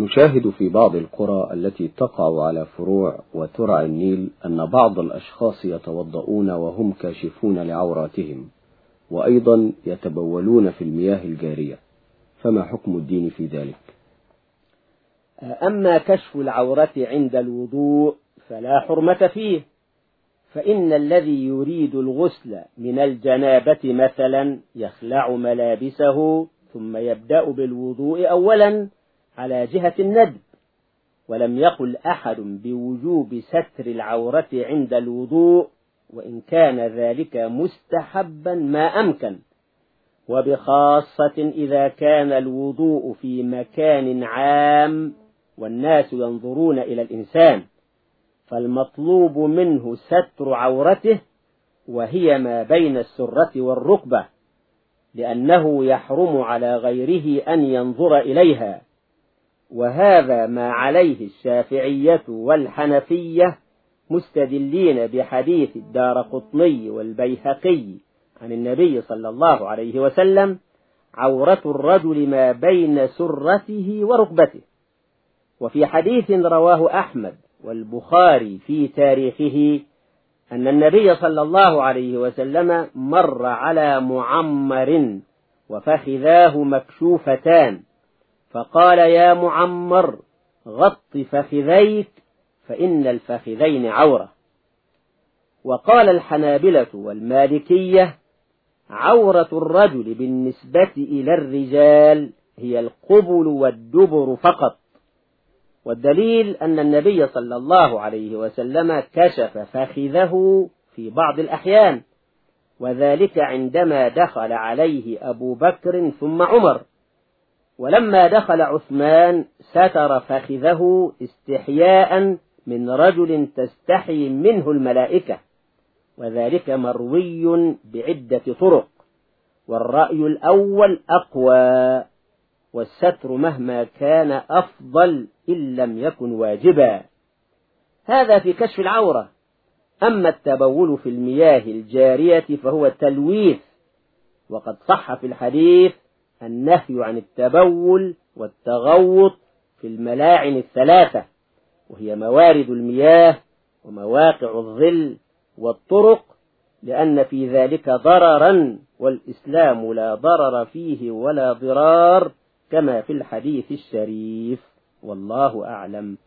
نشاهد في بعض القرى التي تقع على فروع وترع النيل أن بعض الأشخاص يتوضؤون وهم كاشفون لعوراتهم وأيضا يتبولون في المياه الجارية. فما حكم الدين في ذلك؟ أما كشف العورة عند الوضوء فلا حرمة فيه فإن الذي يريد الغسل من الجنابة مثلا يخلع ملابسه ثم يبدأ بالوضوء أولا على جهة الندب ولم يقل أحد بوجوب ستر العورة عند الوضوء وإن كان ذلك مستحبا ما أمكن. وبخاصة إذا كان الوضوء في مكان عام والناس ينظرون إلى الإنسان فالمطلوب منه ستر عورته وهي ما بين السرة والركبة لأنه يحرم على غيره أن ينظر إليها. وهذا ما عليه الشافعية والحنفية مستدلين بحديث الدار قطني والبيهقي عن النبي صلى الله عليه وسلم عورة الرجل ما بين سرته وركبته. وفي حديث رواه أحمد والبخاري في تاريخه أن النبي صلى الله عليه وسلم مر على معمر وفخذاه مكشوفتان. فقال يا معمر غط فخذيك فإن الفخذين عورة. وقال الحنابلة والمالكية عورة الرجل بالنسبة إلى الرجال هي القبل والدبر فقط. والدليل أن النبي صلى الله عليه وسلم كشف فخذه في بعض الأحيان وذلك عندما دخل عليه أبو بكر ثم عمر. ولما دخل عثمان ستر فخذه استحياء من رجل تستحي منه الملائكة وذلك مروي بعدة طرق والرأي الأول أقوى والستر مهما كان أفضل إن لم يكن واجبا. هذا في كشف العورة. أما التبول في المياه الجارية فهو تلويث وقد صح في الحديث النهي عن التبول والتغوط في الملاعن الثلاثة وهي موارد المياه ومواقع الظل والطرق لأن في ذلك ضررا والإسلام لا ضرر فيه ولا ضرار كما في الحديث الشريف. والله أعلم.